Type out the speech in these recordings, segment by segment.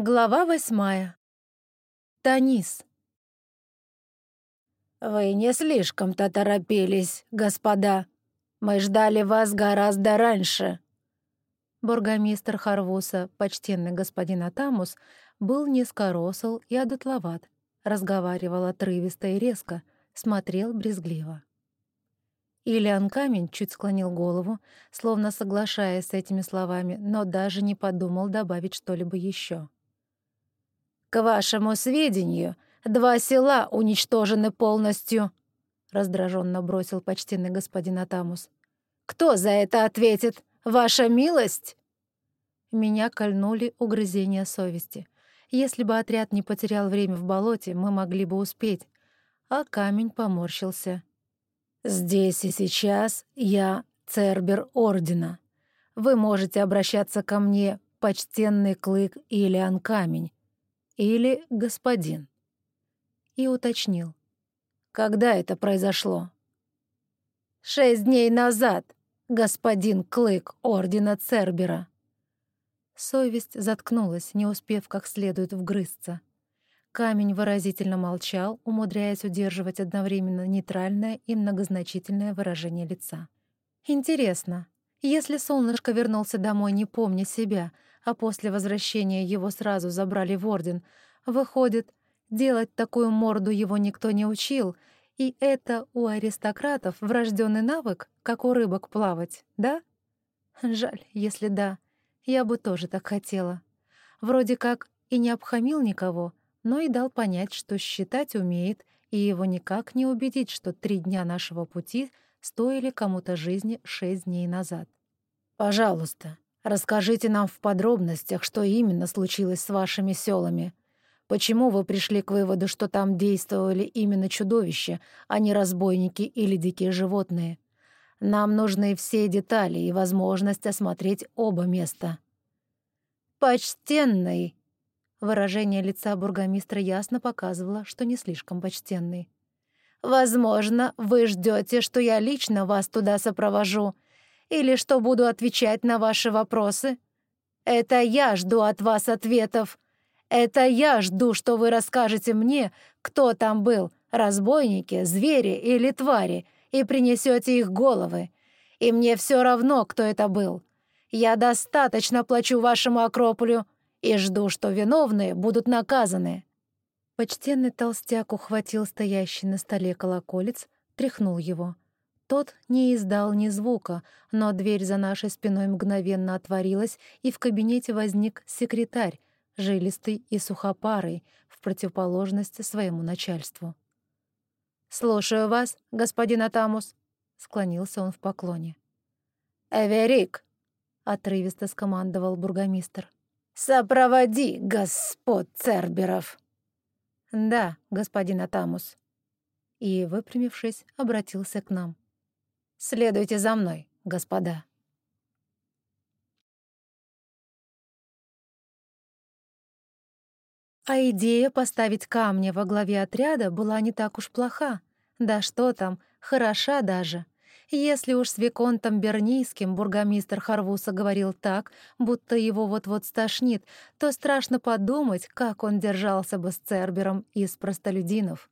Глава восьмая. Танис. «Вы не слишком-то торопились, господа. Мы ждали вас гораздо раньше». Бургомистр Харвуса, почтенный господин Атамус, был низкоросл и одутловат, разговаривал отрывисто и резко, смотрел брезгливо. Ильян Камень чуть склонил голову, словно соглашаясь с этими словами, но даже не подумал добавить что-либо еще. «К вашему сведению, два села уничтожены полностью», — раздраженно бросил почтенный господин Атамус. «Кто за это ответит? Ваша милость?» Меня кольнули угрызения совести. Если бы отряд не потерял время в болоте, мы могли бы успеть. А камень поморщился. «Здесь и сейчас я Цербер Ордена. Вы можете обращаться ко мне, почтенный Клык или Анкамень, или господин. И уточнил. Когда это произошло? Шесть дней назад, господин Клык Ордена Цербера. Совесть заткнулась, не успев как следует вгрызться. Камень выразительно молчал, умудряясь удерживать одновременно нейтральное и многозначительное выражение лица. Интересно, если солнышко вернулся домой, не помня себя — а после возвращения его сразу забрали в Орден. Выходит, делать такую морду его никто не учил, и это у аристократов врожденный навык, как у рыбок плавать, да? Жаль, если да. Я бы тоже так хотела. Вроде как и не обхамил никого, но и дал понять, что считать умеет, и его никак не убедить, что три дня нашего пути стоили кому-то жизни шесть дней назад. «Пожалуйста, Расскажите нам в подробностях, что именно случилось с вашими селами. Почему вы пришли к выводу, что там действовали именно чудовища, а не разбойники или дикие животные? Нам нужны все детали и возможность осмотреть оба места». «Почтенный!» Выражение лица бургомистра ясно показывало, что не слишком почтенный. «Возможно, вы ждете, что я лично вас туда сопровожу, или что буду отвечать на ваши вопросы? Это я жду от вас ответов. Это я жду, что вы расскажете мне, кто там был, разбойники, звери или твари, и принесете их головы. И мне все равно, кто это был. Я достаточно плачу вашему Акрополю и жду, что виновные будут наказаны». Почтенный толстяк ухватил стоящий на столе колоколец, тряхнул его — тот не издал ни звука, но дверь за нашей спиной мгновенно отворилась, и в кабинете возник секретарь, жилистый и сухопарый, в противоположность своему начальству. «Слушаю вас, господин Атамус», — склонился он в поклоне. «Эверик», — отрывисто скомандовал бургомистр. «Сопроводи господ Церберов». «Да, господин Атамус». И, выпрямившись, обратился к нам. Следуйте за мной, господа. А идея поставить камня во главе отряда была не так уж плоха. Да что там, хороша даже. Если уж с Виконтом Бернийским бургомистр Харвуса говорил так, будто его вот-вот стошнит, то страшно подумать, как он держался бы с Цербером из простолюдинов.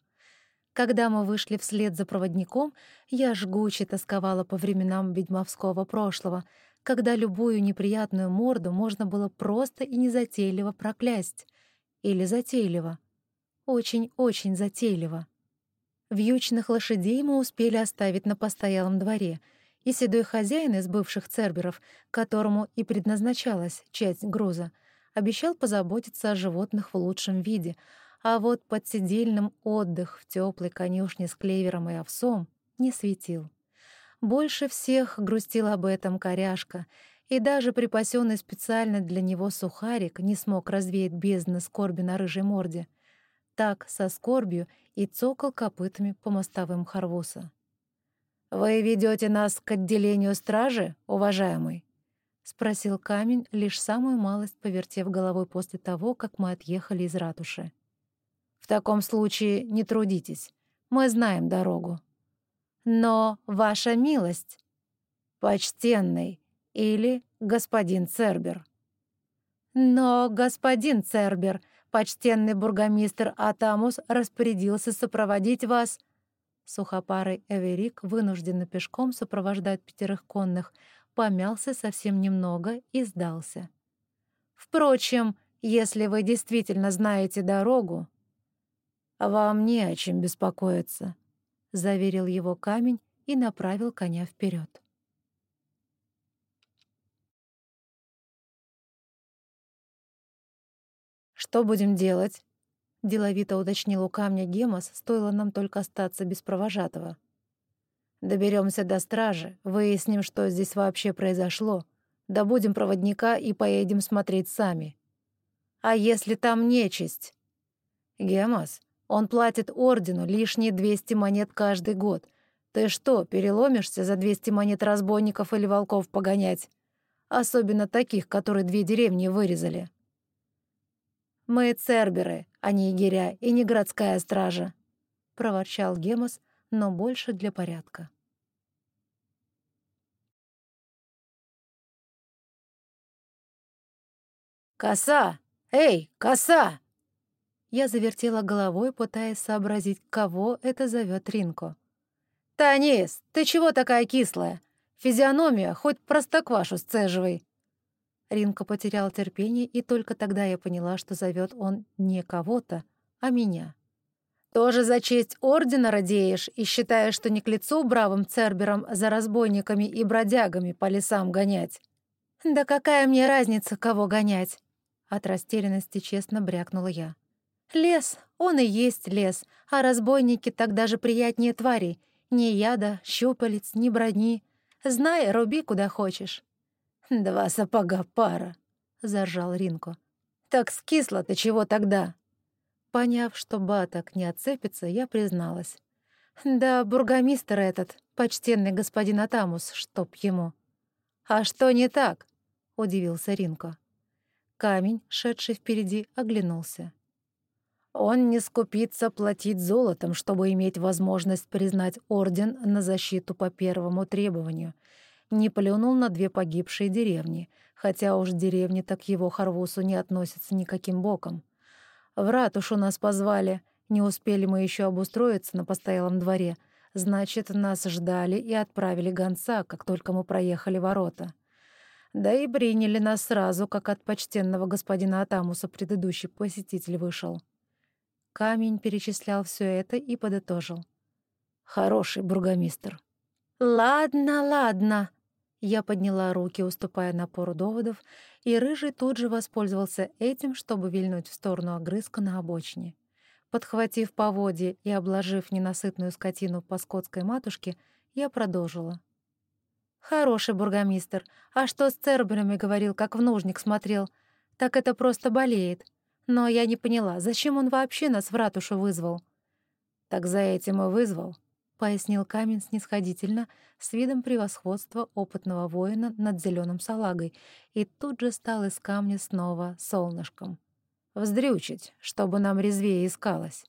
Когда мы вышли вслед за проводником, я жгуче тосковала по временам ведьмовского прошлого, когда любую неприятную морду можно было просто и незатейливо проклясть. Или затейливо. Очень-очень затейливо. Вьючных лошадей мы успели оставить на постоялом дворе, и седой хозяин из бывших церберов, которому и предназначалась часть груза, обещал позаботиться о животных в лучшем виде — а вот под сидельным отдых в теплой конюшне с клевером и овсом не светил. Больше всех грустил об этом коряшка, и даже припасенный специально для него сухарик не смог развеять бездны скорби на рыжей морде. Так, со скорбью, и цокал копытами по мостовым Харвуса. «Вы ведете нас к отделению стражи, уважаемый?» — спросил камень, лишь самую малость повертев головой после того, как мы отъехали из ратуши. В таком случае не трудитесь. Мы знаем дорогу. Но, ваша милость, почтенный или господин Цербер. Но, господин Цербер, почтенный бургомистр Атамус распорядился сопроводить вас. Сухопарый Эверик, вынужденно пешком сопровождать пятерых конных, помялся совсем немного и сдался. Впрочем, если вы действительно знаете дорогу, вам не о чем беспокоиться, заверил его камень и направил коня вперед. «Что будем делать?» — деловито уточнил у камня Гемос, стоило нам только остаться без провожатого. Доберемся до стражи, выясним, что здесь вообще произошло, добудем проводника и поедем смотреть сами. А если там нечисть? Гемос, он платит ордену лишние 200 монет каждый год. Ты что, переломишься за 200 монет разбойников или волков погонять? Особенно таких, которые две деревни вырезали. Мы церберы, а не егеря и не городская стража, — проворчал Гемос, но больше для порядка. «Коса! Эй, коса!» Я завертела головой, пытаясь сообразить, кого это зовет Ринко. «Танис, ты чего такая кислая? Физиономия хоть простоквашу сцеживай!» Ринка потерял терпение, и только тогда я поняла, что зовет он не кого-то, а меня. «Тоже за честь ордена радеешь и считаешь, что не к лицу бравым церберам за разбойниками и бродягами по лесам гонять?» «Да какая мне разница, кого гонять?» От растерянности честно брякнула я. «Лес, он и есть лес, а разбойники так даже приятнее тварей. Ни яда, щупалец, ни брони. Знай, руби куда хочешь». «Два сапога пара», — заржал Ринко. «Так скисло ты чего тогда?» Поняв, что баток не отцепится, я призналась. «Да бургомистр этот, почтенный господин Атамус, чтоб ему». «А что не так?» — удивился Ринко. Камень, шедший впереди, оглянулся. Он не скупится платить золотом, чтобы иметь возможность признать орден на защиту по первому требованию — не плюнул на две погибшие деревни, хотя уж деревни так его Харвусу не относятся никаким боком. В ратушу нас позвали, не успели мы еще обустроиться на постоялом дворе, значит, нас ждали и отправили гонца, как только мы проехали ворота. Да и приняли нас сразу, как от почтенного господина Атамуса предыдущий посетитель вышел. Камень перечислял все это и подытожил. «Хороший бургомистр». «Ладно, ладно», я подняла руки, уступая напору доводов, и Рыжий тут же воспользовался этим, чтобы вильнуть в сторону огрызка на обочине. Подхватив поводье и обложив ненасытную скотину по скотской матушке, я продолжила. «Хороший бургомистр. А что с церберами говорил, как в нужник смотрел? Так это просто болеет. Но я не поняла, зачем он вообще нас в ратушу вызвал?» «Так за этим и вызвал», — пояснил камень снисходительно, с видом превосходства опытного воина над зеленым салагой, и тут же стал из камня снова солнышком. «Вздрючить, чтобы нам резвее искалось».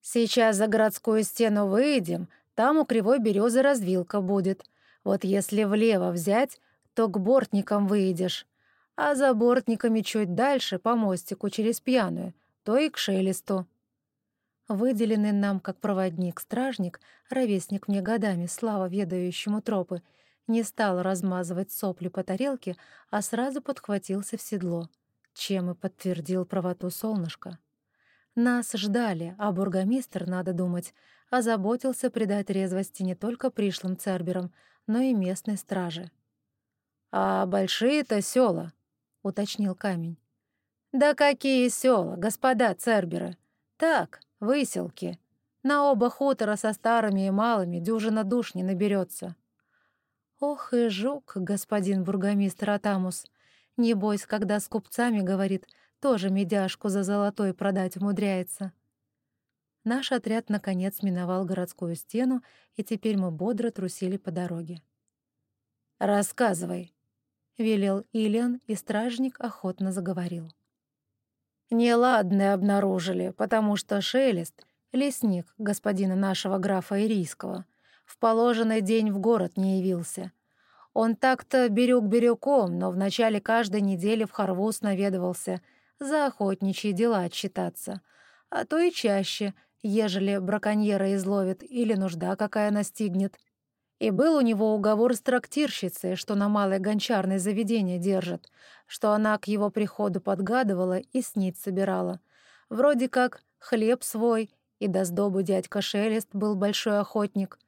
«Сейчас за городскую стену выйдем, там у кривой березы развилка будет. Вот если влево взять, то к бортникам выйдешь, а за бортниками чуть дальше, по мостику через пьяную, то и к шелесту». Выделенный нам как проводник-стражник, ровесник мне годами, слава ведающему тропы, не стал размазывать сопли по тарелке, а сразу подхватился в седло, чем и подтвердил правоту солнышка. Нас ждали, а бургомистр, надо думать, озаботился придать резвости не только пришлым церберам, но и местной страже. «А большие-то села», — уточнил камень. «Да какие села, господа церберы! Так, Выселки. На оба хутора со старыми и малыми дюжина душ не наберется. Ох и жук, господин бургомистр Атамус. Небось, когда с купцами говорит, тоже медяшку за золотой продать умудряется. Наш отряд, наконец, миновал городскую стену, и теперь мы бодро трусили по дороге. «Рассказывай», — велел Ильян, и стражник охотно заговорил. Неладное обнаружили, потому что Шелест, лесник господина нашего графа Ирийского, в положенный день в город не явился. Он так-то берег бирюком, но в начале каждой недели в Харвуз наведывался за охотничьи дела отчитаться, а то и чаще, ежели браконьера изловит или нужда какая настигнет. И был у него уговор с трактирщицей, что на малой гончарной заведение держит, что она к его приходу подгадывала и снить собирала. Вроде как хлеб свой, и до сдобы дядька Шелест был большой охотник.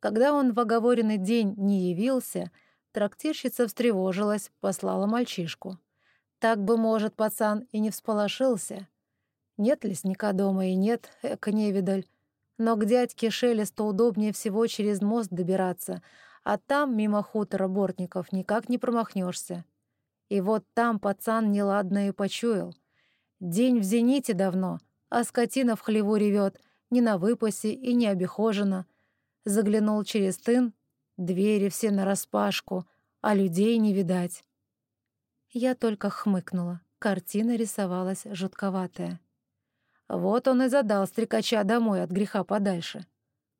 Когда он в оговоренный день не явился, трактирщица встревожилась, послала мальчишку. Так бы, может, пацан и не всполошился. Нет лесника дома и нет, эко невидаль. Но к дядьке Шелесту удобнее всего через мост добираться, а там, мимо хутора бортников, никак не промахнешься. И вот там пацан неладно и почуял. День в зените давно, а скотина в хлеву ревет, не на выпасе и не обихожена. Заглянул через тын, двери все нараспашку, а людей не видать. Я только хмыкнула. Картина рисовалась жутковатая. Вот он и задал стрекача домой от греха подальше.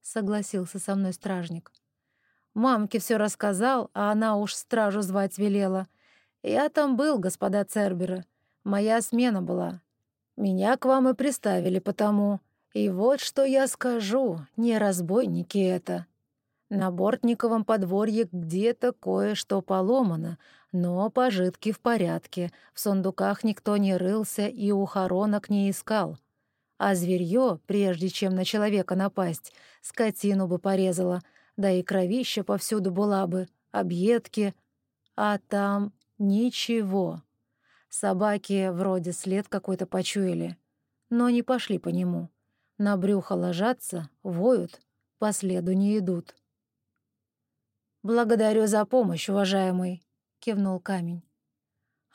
Согласился со мной стражник. Мамке все рассказал, а она уж стражу звать велела. Я там был, господа Цербера. Моя смена была. Меня к вам и приставили потому. И вот что я скажу, не разбойники это. На Бортниковом подворье где-то кое-что поломано, но пожитки в порядке, в сундуках никто не рылся и у хоронок не искал. А зверье, прежде чем на человека напасть, скотину бы порезало, да и кровища повсюду была бы, объедки. А там ничего. Собаки вроде след какой-то почуяли, но не пошли по нему. На брюхо ложатся, воют, по следу не идут. «Благодарю за помощь, уважаемый», — кивнул камень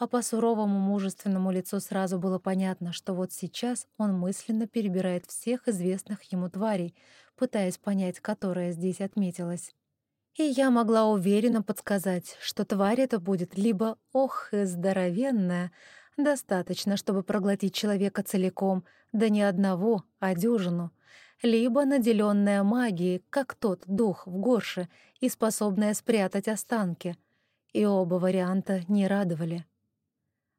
а по суровому мужественному лицу сразу было понятно, что вот сейчас он мысленно перебирает всех известных ему тварей, пытаясь понять, которая здесь отметилась. И я могла уверенно подсказать, что тварь эта будет либо ох и здоровенная, достаточно, чтобы проглотить человека целиком, да не одного, а дюжину, либо наделенная магией, как тот дух в горше, и способная спрятать останки. И оба варианта не радовали.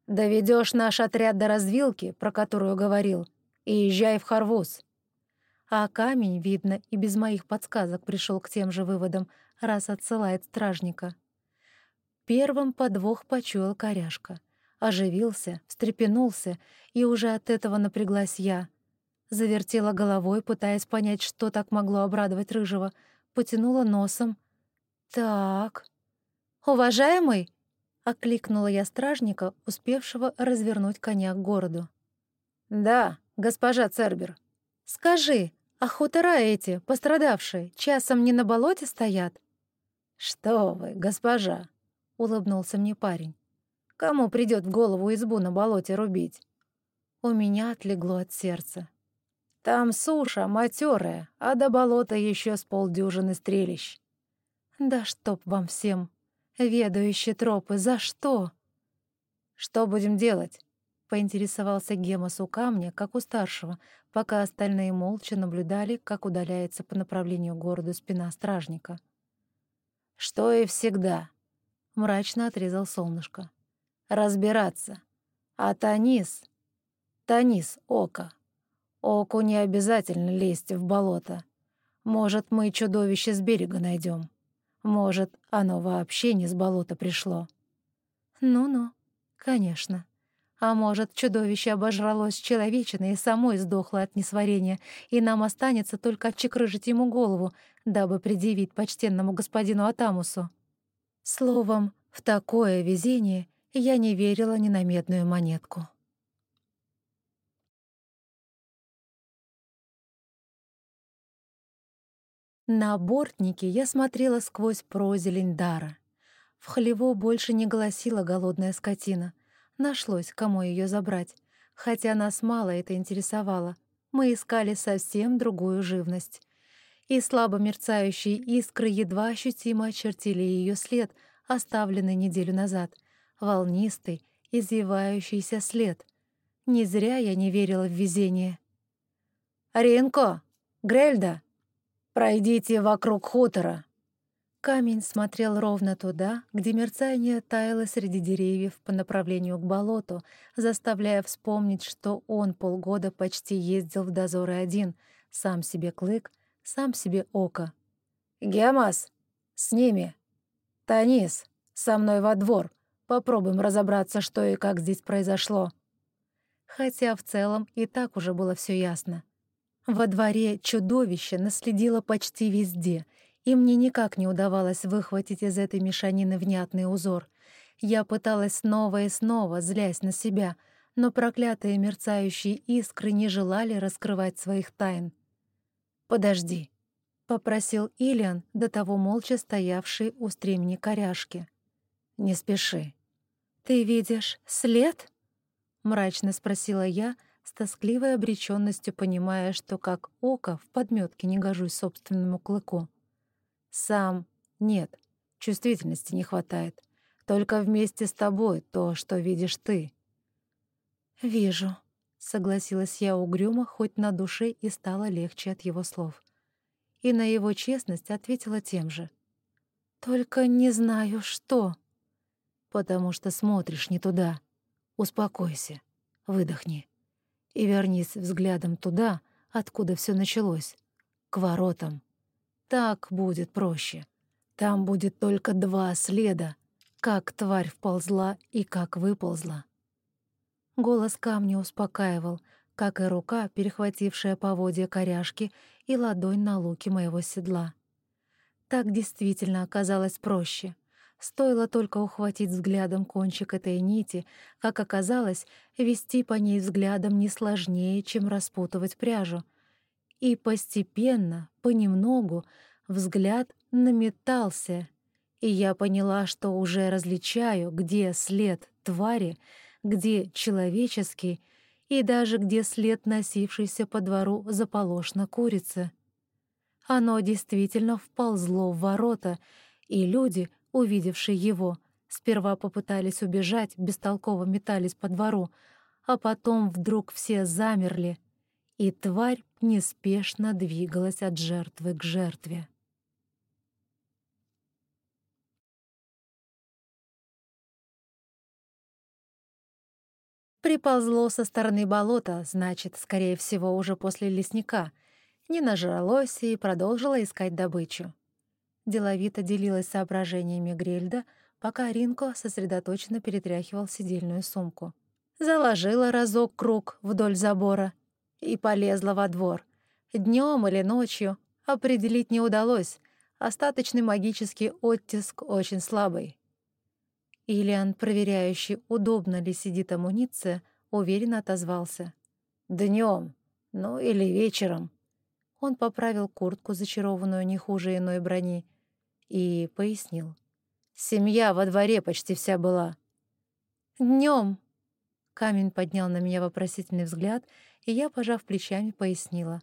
Доведешь наш отряд до развилки, про которую говорил, и езжай в Харвуз. А камень, видно, и без моих подсказок пришел к тем же выводам, раз отсылает стражника. Первым подвох почуял коряшка. Оживился, встрепенулся, и уже от этого напряглась я. Завертела головой, пытаясь понять, что так могло обрадовать Рыжего. Потянула носом. «Так...» «Уважаемый!» — окликнула я стражника, успевшего развернуть коня к городу. «Да, госпожа Цербер». «Скажи, а хутора эти, пострадавшие, часом не на болоте стоят?» «Что вы, госпожа!» — улыбнулся мне парень. «Кому придет в голову избу на болоте рубить?» У меня отлегло от сердца. «Там суша матерая, а до болота еще с полдюжины стрелищ». «Да чтоб вам всем!» Ведающие тропы, за что? Что будем делать? Поинтересовался Гемос у камня, как у старшего, пока остальные молча наблюдали, как удаляется по направлению к городу спина стражника. «Что и всегда», — мрачно отрезал солнышко. «Разбираться. А Танис... Танис — око. Оку не обязательно лезть в болото. Может, мы чудовище с берега найдем. Может, оно вообще не с болота пришло. Ну-ну, конечно. А может, чудовище обожралось человечиной и самой сдохло от несварения, и нам останется только отчекрыжить ему голову, дабы предъявить почтенному господину Атамусу. Словом, в такое везение я не верила ни на медную монетку. На бортнике я смотрела сквозь прозелень дара. В хлеву больше не голосила голодная скотина. Нашлось, кому ее забрать. Хотя нас мало это интересовало. Мы искали совсем другую живность. И слабо мерцающие искры едва ощутимо очертили ее след, оставленный неделю назад. Волнистый, извивающийся след. Не зря я не верила в везение. «Ринко! Грельда!» «Пройдите вокруг хутора». Камень смотрел ровно туда, где мерцание таяло среди деревьев по направлению к болоту, заставляя вспомнить, что он полгода почти ездил в дозоры один, сам себе клык, сам себе око. «Геомас, с ними! Танис, со мной во двор! Попробуем разобраться, что и как здесь произошло!» Хотя в целом и так уже было все ясно. Во дворе чудовище наследило почти везде — и мне никак не удавалось выхватить из этой мешанины внятный узор. Я пыталась снова и снова, злясь на себя, но проклятые мерцающие искры не желали раскрывать своих тайн. «Подожди», — попросил Ильян, до того молча стоявший у стремени коряшки. «Не спеши». «Ты видишь след?» — мрачно спросила я, с тоскливой обречённостью понимая, что как око в подмётке не гожусь собственному клыку. Сам нет, чувствительности не хватает. Только вместе с тобой то, что видишь ты. «Вижу», — согласилась я угрюмо, хоть на душе и стало легче от его слов. И на его честность ответила тем же. «Только не знаю, что». «Потому что смотришь не туда. Успокойся, выдохни и вернись взглядом туда, откуда все началось, к воротам. Так будет проще. Там будет только два следа, как тварь вползла и как выползла. Голос камня успокаивал, как и рука, перехватившая поводья коряшки и ладонь на луке моего седла. Так действительно оказалось проще. Стоило только ухватить взглядом кончик этой нити, как оказалось, вести по ней взглядом не сложнее, чем распутывать пряжу — и постепенно, понемногу, взгляд наметался, и я поняла, что уже различаю, где след твари, где человеческий, и даже где след носившийся по двору заполошно курицы. Оно действительно вползло в ворота, и люди, увидевшие его, сперва попытались убежать, бестолково метались по двору, а потом вдруг все замерли, и тварь неспешно двигалась от жертвы к жертве. Приползло со стороны болота, значит, скорее всего, уже после лесника. Не нажралось и продолжило искать добычу. Деловито делилась соображениями Грельда, пока Ринко сосредоточенно перетряхивал сидельную сумку. Заложила разок круг вдоль забора — и полезла во двор. Днем или ночью определить не удалось, остаточный магический оттиск очень слабый. Ильян, проверяющий, удобно ли сидит амуниция, уверенно отозвался. Днем, ну или вечером». Он поправил куртку, зачарованную не хуже иной брони, и пояснил. «Семья во дворе почти вся была». Днем. Камень поднял на меня вопросительный взгляд — и я, пожав плечами, пояснила.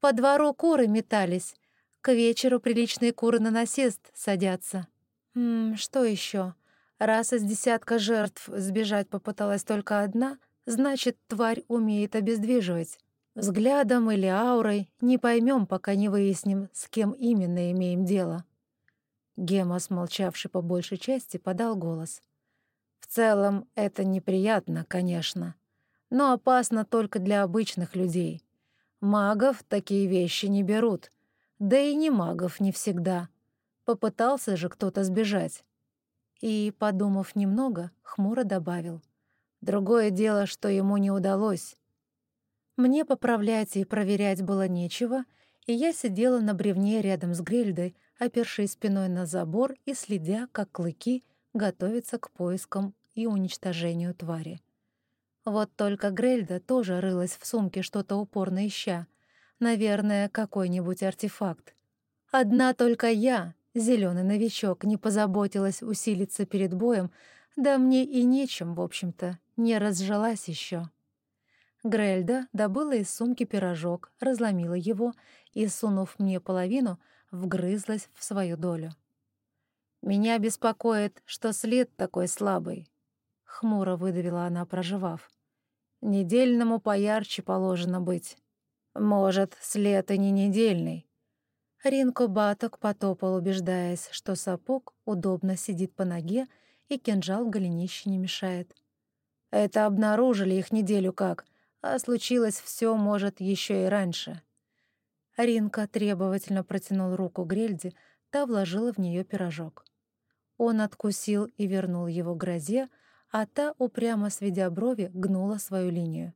«По двору куры метались. К вечеру приличные куры на насест садятся». «М что еще? Раз из десятка жертв сбежать попыталась только одна, значит, тварь умеет обездвиживать. Взглядом или аурой не поймем, пока не выясним, с кем именно имеем дело». Гема, смолчавший по большей части, подал голос. «В целом, это неприятно, конечно но опасно только для обычных людей. Магов такие вещи не берут, да и не магов не всегда. Попытался же кто-то сбежать. И, подумав немного, хмуро добавил. Другое дело, что ему не удалось. Мне поправлять и проверять было нечего, и я сидела на бревне рядом с Грильдой, опершей спиной на забор и следя, как клыки готовятся к поискам и уничтожению твари. Вот только Грельда тоже рылась в сумке, что-то упорно ища. Наверное, какой-нибудь артефакт. Одна только я, зеленый новичок, не позаботилась усилиться перед боем, да мне и нечем, в общем-то, не разжилась еще. Грельда добыла из сумки пирожок, разломила его и, сунув мне половину, вгрызлась в свою долю. «Меня беспокоит, что след такой слабый», — хмуро выдавила она, проживав. Недельному поярче положено быть. Может, след и не недельный. Ринко Баток потопал, убеждаясь, что сапог удобно сидит по ноге и кинжал голенище не мешает. Это обнаружили их неделю как, а случилось все, может, еще и раньше. Ринка требовательно протянул руку Грельде, та вложила в нее пирожок. Он откусил и вернул его грозе, а та, упрямо сведя брови, гнула свою линию.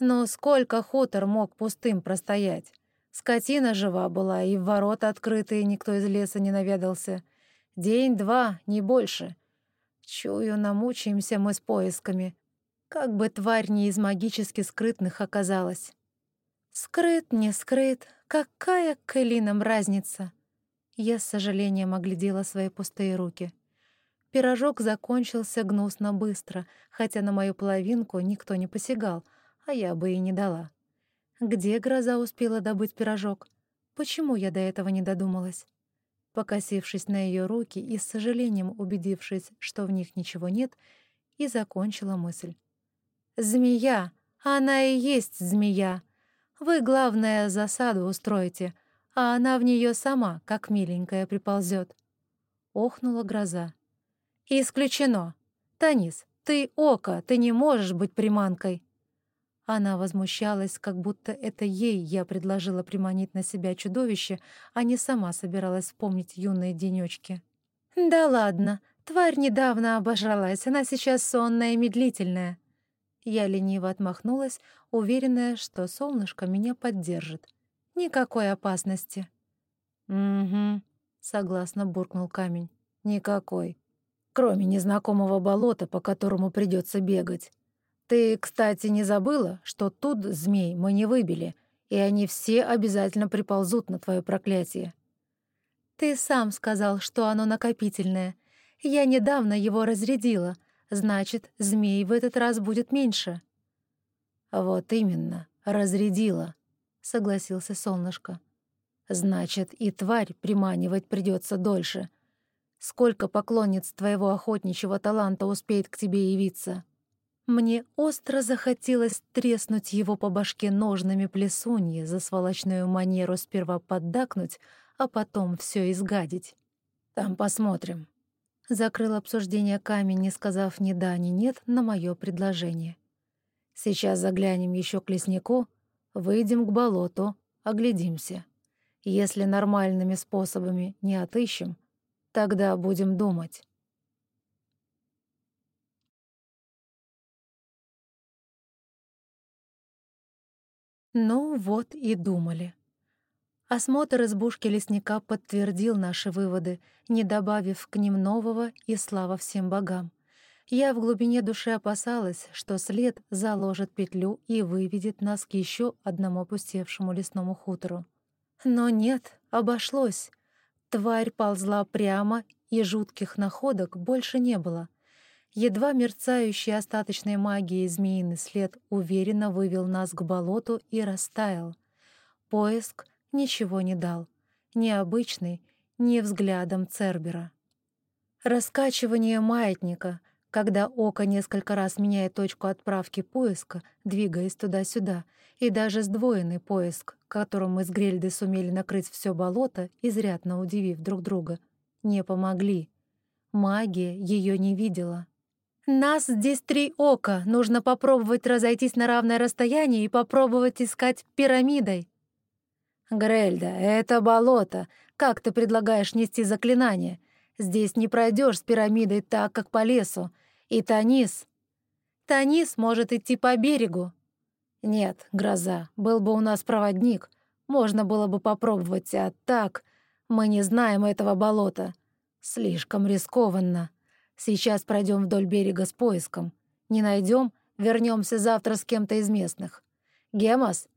Но сколько хутор мог пустым простоять? Скотина жива была, и в ворота открытые никто из леса не наведался. День-два, не больше. Чую, намучаемся мы с поисками. Как бы тварь не из магически скрытных оказалась. Скрыт, не скрыт, какая к Элинам разница? Я с сожалением оглядела свои пустые руки. Пирожок закончился гнусно быстро, хотя на мою половинку никто не посягал, а я бы и не дала. Где гроза успела добыть пирожок? Почему я до этого не додумалась? Покосившись на ее руки и с сожалением убедившись, что в них ничего нет, и закончила мысль. «Змея! Она и есть змея! Вы, главное, засаду устроите, а она в нее сама, как миленькая, приползет. Охнула гроза. «Исключено! Танис, ты око, ты не можешь быть приманкой!» Она возмущалась, как будто это ей я предложила приманить на себя чудовище, а не сама собиралась вспомнить юные денёчки. «Да ладно, тварь недавно обожралась, она сейчас сонная и медлительная». Я лениво отмахнулась, уверенная, что солнышко меня поддержит. Никакой опасности. «Угу», — согласно буркнул камень. «Никакой. Кроме незнакомого болота, по которому придется бегать. Ты, кстати, не забыла, что тут змей мы не выбили, и они все обязательно приползут на твое проклятие?» «Ты сам сказал, что оно накопительное. Я недавно его разрядила. Значит, змей в этот раз будет меньше». «Вот именно, разрядила», согласился солнышко. Значит, и тварь приманивать придется дольше. Сколько поклонниц твоего охотничьего таланта успеет к тебе явиться? Мне остро захотелось треснуть его по башке ножными плесуньи за сволочную манеру сперва поддакнуть, а потом все изгадить. Там посмотрим. Закрыл обсуждение камень, не сказав ни да, ни нет на мое предложение. Сейчас заглянем еще к леснику, Выйдем к болоту, оглядимся. Если нормальными способами не отыщем, тогда будем думать. Ну вот и думали. Осмотр избушки лесника подтвердил наши выводы, не добавив к ним нового и слава всем богам. Я в глубине души опасалась, что след заложит петлю и выведет нас к еще одному опустевшему лесному хутору. Но нет, обошлось. Тварь ползла прямо, и жутких находок больше не было. Едва мерцающий остаточной магией змеиный след уверенно вывел нас к болоту и растаял. Поиск ничего не дал. Ни обычный, ни взглядом Цербера. Раскачивание маятника — когда око несколько раз меняет точку отправки поиска, двигаясь туда-сюда, и даже сдвоенный поиск, которым мы с Грельдой сумели накрыть все болото, изрядно удивив друг друга, не помогли. Магия ее не видела. «Нас здесь три ока, нужно попробовать разойтись на равное расстояние и попробовать искать пирамидой». «Грельда, это болото. Как ты предлагаешь нести заклинание? Здесь не пройдешь с пирамидой так, как по лесу. И Танис. Танис может идти по берегу. Нет, гроза, был бы у нас проводник, можно было бы попробовать, а так мы не знаем этого болота. Слишком рискованно. Сейчас пройдем вдоль берега с поиском. Не найдем, вернемся завтра с кем-то из местных. Гемос,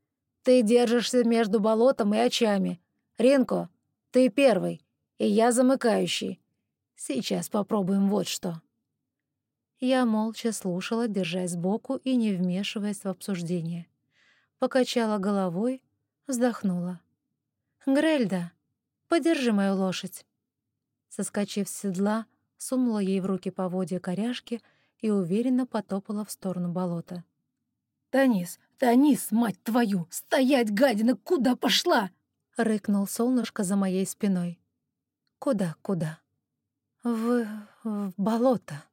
ты держишься между болотом и очами. Ринко, ты первый, и я замыкающий. Сейчас попробуем вот что. Я молча слушала, держась сбоку и не вмешиваясь в обсуждение. Покачала головой, вздохнула. «Грельда, подержи мою лошадь». Соскочив с седла, сунула ей в руки поводья коряшки и уверенно потопала в сторону болота. «Танис, Танис, мать твою! Стоять, гадина, куда пошла?» — рыкнул солнышко за моей спиной. «Куда, куда?» «В... в болото».